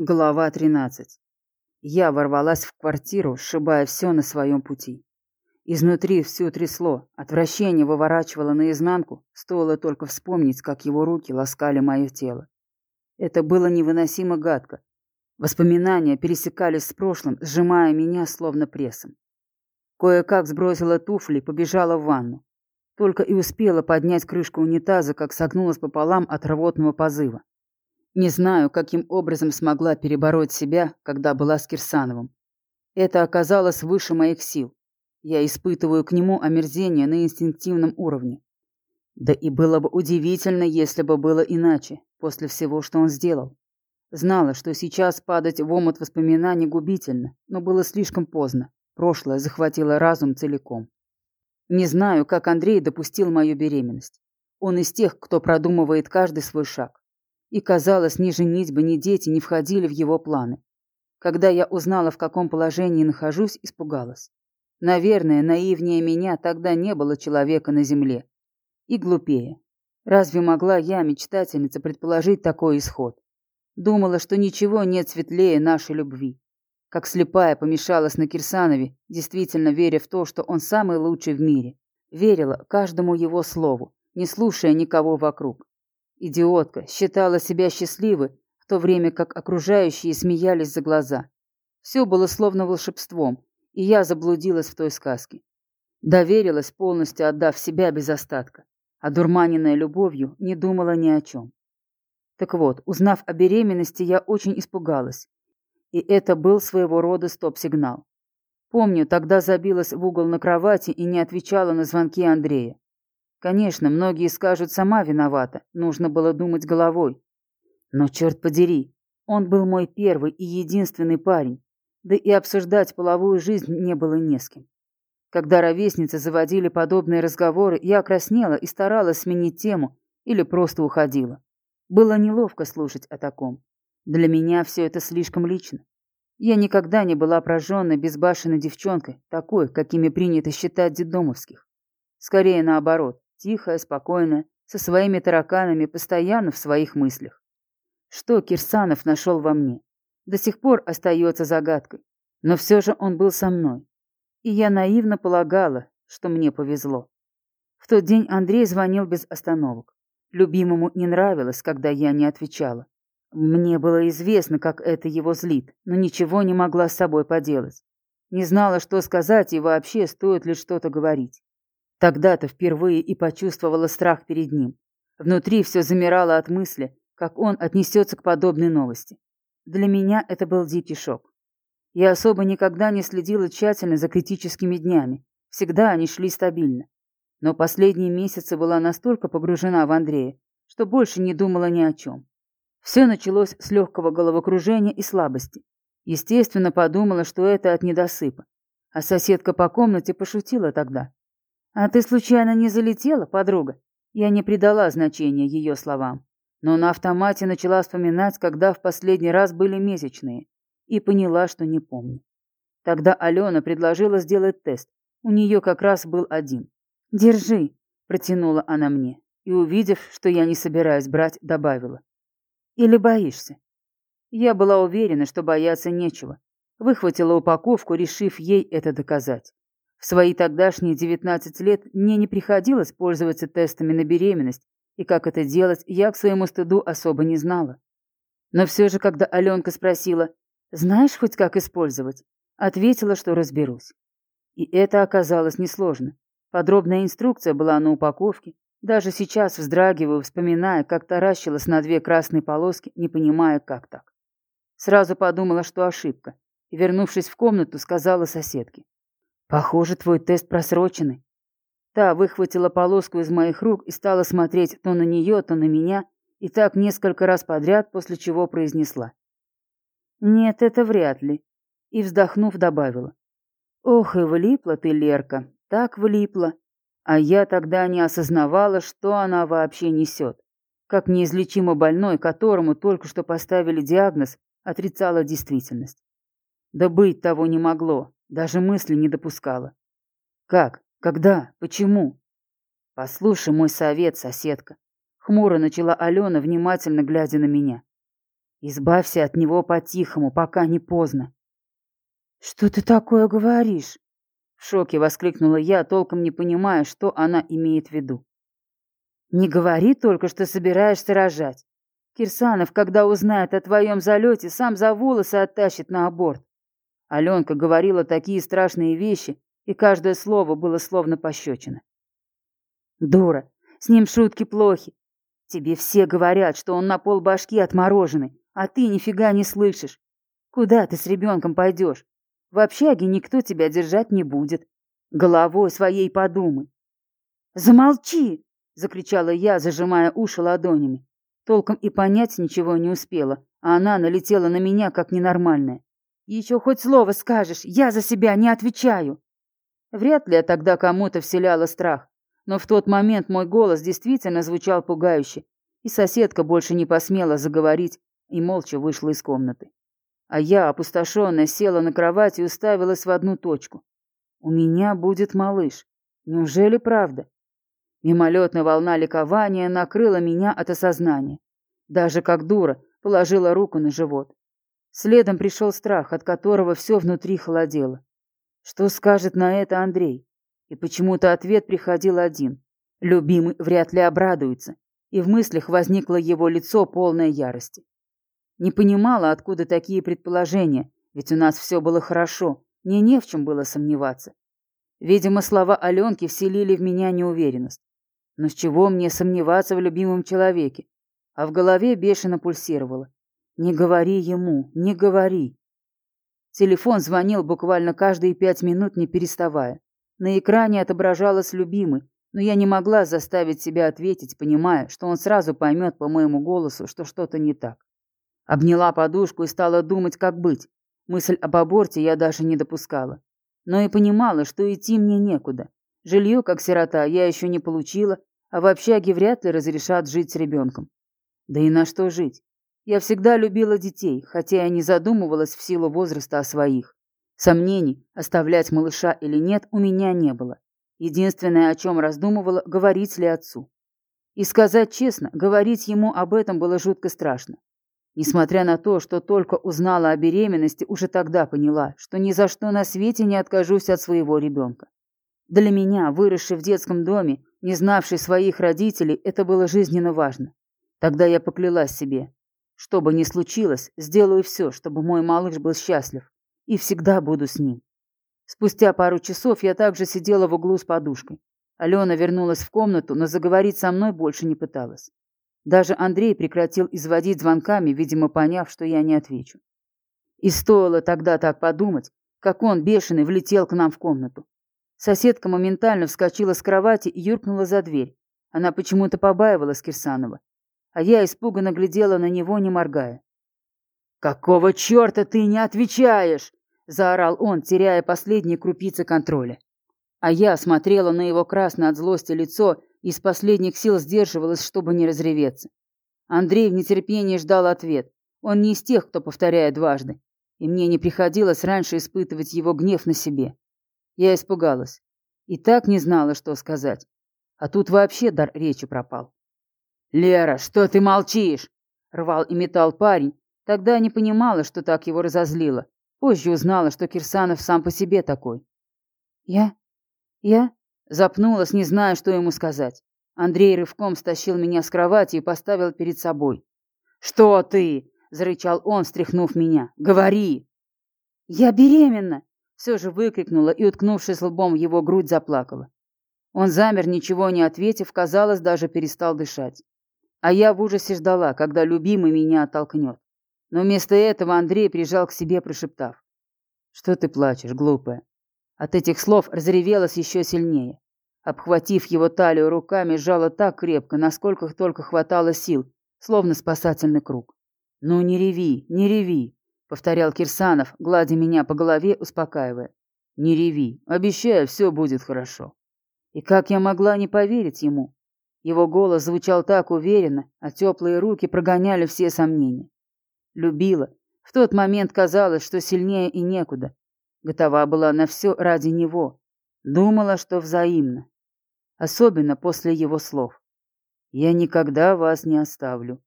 Глава 13. Я ворвалась в квартиру, сшибая все на своем пути. Изнутри всю трясло, отвращение выворачивало наизнанку, стоило только вспомнить, как его руки ласкали мое тело. Это было невыносимо гадко. Воспоминания пересекались с прошлым, сжимая меня словно прессом. Кое-как сбросила туфли, побежала в ванну. Только и успела поднять крышку унитаза, как согнулась пополам от рвотного позыва. Не знаю, каким образом смогла перебороть себя, когда была с Кирсановым. Это оказалось выше моих сил. Я испытываю к нему омерзение на инстинктивном уровне. Да и было бы удивительно, если бы было иначе, после всего, что он сделал. Знала, что сейчас падать в омут воспоминаний губительно, но было слишком поздно. Прошлое захватило разум целиком. Не знаю, как Андрей допустил мою беременность. Он из тех, кто продумывает каждый свой шаг. И, казалось, ни женитьба, ни дети не входили в его планы. Когда я узнала, в каком положении нахожусь, испугалась. Наверное, наивнее меня тогда не было человека на земле. И глупее. Разве могла я, мечтательница, предположить такой исход? Думала, что ничего нет светлее нашей любви. Как слепая помешалась на Кирсанове, действительно веря в то, что он самый лучший в мире. Верила каждому его слову, не слушая никого вокруг. Идиотка, считала себя счастливой, в то время как окружающие смеялись за глаза. Все было словно волшебством, и я заблудилась в той сказке. Доверилась, полностью отдав себя без остатка, а дурманенная любовью не думала ни о чем. Так вот, узнав о беременности, я очень испугалась. И это был своего рода стоп-сигнал. Помню, тогда забилась в угол на кровати и не отвечала на звонки Андрея. Конечно, многие скажут, сама виновата, нужно было думать головой. Но черт подери, он был мой первый и единственный парень, да и обсуждать половую жизнь не было не с кем. Когда ровесницы заводили подобные разговоры, я краснела и старалась сменить тему или просто уходила. Было неловко слушать о таком. Для меня все это слишком лично. Я никогда не была прожженной, безбашенной девчонкой, такой, какими принято считать детдомовских. Скорее наоборот. Тихая, спокойная, со своими тараканами, постоянно в своих мыслях. Что Кирсанов нашел во мне? До сих пор остается загадкой. Но все же он был со мной. И я наивно полагала, что мне повезло. В тот день Андрей звонил без остановок. Любимому не нравилось, когда я не отвечала. Мне было известно, как это его злит, но ничего не могла с собой поделать. Не знала, что сказать и вообще стоит ли что-то говорить. Тогда-то впервые и почувствовала страх перед ним. Внутри все замирало от мысли, как он отнесется к подобной новости. Для меня это был дикий шок. Я особо никогда не следила тщательно за критическими днями. Всегда они шли стабильно. Но последние месяцы была настолько погружена в Андрея, что больше не думала ни о чем. Все началось с легкого головокружения и слабости. Естественно, подумала, что это от недосыпа. А соседка по комнате пошутила тогда. «А ты случайно не залетела, подруга?» Я не придала значения ее словам, но на автомате начала вспоминать, когда в последний раз были месячные, и поняла, что не помню. Тогда Алена предложила сделать тест. У нее как раз был один. «Держи», — протянула она мне, и, увидев, что я не собираюсь брать, добавила. «Или боишься?» Я была уверена, что бояться нечего. Выхватила упаковку, решив ей это доказать. В свои тогдашние 19 лет мне не приходилось пользоваться тестами на беременность, и как это делать, я к своему стыду особо не знала. Но все же, когда Аленка спросила, «Знаешь хоть как использовать?» ответила, что разберусь. И это оказалось несложно. Подробная инструкция была на упаковке. Даже сейчас вздрагиваю, вспоминая, как таращилась на две красные полоски, не понимая, как так. Сразу подумала, что ошибка, и, вернувшись в комнату, сказала соседке. «Похоже, твой тест просроченный». Та выхватила полоску из моих рук и стала смотреть то на нее, то на меня, и так несколько раз подряд, после чего произнесла. «Нет, это вряд ли», и, вздохнув, добавила. «Ох, и влипла ты, Лерка, так влипла. А я тогда не осознавала, что она вообще несет. Как неизлечимо больной, которому только что поставили диагноз, отрицала действительность. Да быть того не могло. Даже мысли не допускала. Как? Когда? Почему? Послушай мой совет, соседка. Хмуро начала Алена, внимательно глядя на меня. Избавься от него по-тихому, пока не поздно. «Что ты такое говоришь?» В шоке воскликнула я, толком не понимая, что она имеет в виду. «Не говори только, что собираешься рожать. Кирсанов, когда узнает о твоем залете, сам за волосы оттащит на аборт. Аленка говорила такие страшные вещи, и каждое слово было словно пощечина. «Дура, с ним шутки плохи. Тебе все говорят, что он на пол башки отмороженный, а ты нифига не слышишь. Куда ты с ребенком пойдешь? В общаге никто тебя держать не будет. Головой своей подумай. «Замолчи!» — закричала я, зажимая уши ладонями. Толком и понять ничего не успела, а она налетела на меня, как ненормальная. «Еще хоть слово скажешь, я за себя не отвечаю!» Вряд ли я тогда кому-то вселяла страх, но в тот момент мой голос действительно звучал пугающе, и соседка больше не посмела заговорить и молча вышла из комнаты. А я, опустошенная, села на кровать и уставилась в одну точку. У меня будет малыш. Неужели правда? Мимолетная волна ликования накрыла меня от осознания. Даже как дура положила руку на живот. Следом пришел страх, от которого все внутри холодело. Что скажет на это Андрей? И почему-то ответ приходил один. Любимый вряд ли обрадуется. И в мыслях возникло его лицо полное ярости. Не понимала, откуда такие предположения, ведь у нас все было хорошо, мне не в чем было сомневаться. Видимо, слова Аленки вселили в меня неуверенность. Но с чего мне сомневаться в любимом человеке? А в голове бешено пульсировало. Не говори ему, не говори. Телефон звонил буквально каждые пять минут, не переставая. На экране отображалось любимый, но я не могла заставить себя ответить, понимая, что он сразу поймет по моему голосу, что что-то не так. Обняла подушку и стала думать, как быть. Мысль об аборте я даже не допускала. Но и понимала, что идти мне некуда. Жилье, как сирота, я еще не получила, а в общаге вряд ли разрешат жить с ребенком. Да и на что жить? Я всегда любила детей, хотя и не задумывалась в силу возраста о своих. Сомнений, оставлять малыша или нет, у меня не было. Единственное, о чем раздумывала, говорить ли отцу. И сказать честно, говорить ему об этом было жутко страшно. Несмотря на то, что только узнала о беременности, уже тогда поняла, что ни за что на свете не откажусь от своего ребенка. Для меня, выросший в детском доме, не знавший своих родителей, это было жизненно важно. Тогда я поклялась себе. Что бы ни случилось, сделаю все, чтобы мой малыш был счастлив. И всегда буду с ним. Спустя пару часов я также сидела в углу с подушкой. Алена вернулась в комнату, но заговорить со мной больше не пыталась. Даже Андрей прекратил изводить звонками, видимо, поняв, что я не отвечу. И стоило тогда так подумать, как он, бешеный, влетел к нам в комнату. Соседка моментально вскочила с кровати и юркнула за дверь. Она почему-то побаивалась Кирсанова. А я испуганно глядела на него, не моргая. «Какого черта ты не отвечаешь?» – заорал он, теряя последние крупицы контроля. А я смотрела на его красное от злости лицо из последних сил сдерживалась, чтобы не разреветься. Андрей в нетерпении ждал ответ. Он не из тех, кто повторяет дважды. И мне не приходилось раньше испытывать его гнев на себе. Я испугалась. И так не знала, что сказать. А тут вообще дар речи пропал. «Лера, что ты молчишь?» Рвал и метал парень. Тогда не понимала, что так его разозлило. Позже узнала, что Кирсанов сам по себе такой. «Я? Я?» Запнулась, не зная, что ему сказать. Андрей рывком стащил меня с кровати и поставил перед собой. «Что ты?» – зарычал он, встряхнув меня. «Говори!» «Я беременна!» – все же выкрикнула и, уткнувшись лбом в его грудь, заплакала. Он замер, ничего не ответив, казалось, даже перестал дышать. А я в ужасе ждала, когда любимый меня оттолкнет. Но вместо этого Андрей прижал к себе, прошептав. «Что ты плачешь, глупая? От этих слов разревелась еще сильнее. Обхватив его талию руками, сжала так крепко, насколько только хватало сил, словно спасательный круг. «Ну не реви, не реви», — повторял Кирсанов, гладя меня по голове, успокаивая. «Не реви, обещаю, все будет хорошо». И как я могла не поверить ему? Его голос звучал так уверенно, а теплые руки прогоняли все сомнения. Любила. В тот момент казалось, что сильнее и некуда. Готова была на все ради него. Думала, что взаимно. Особенно после его слов. «Я никогда вас не оставлю.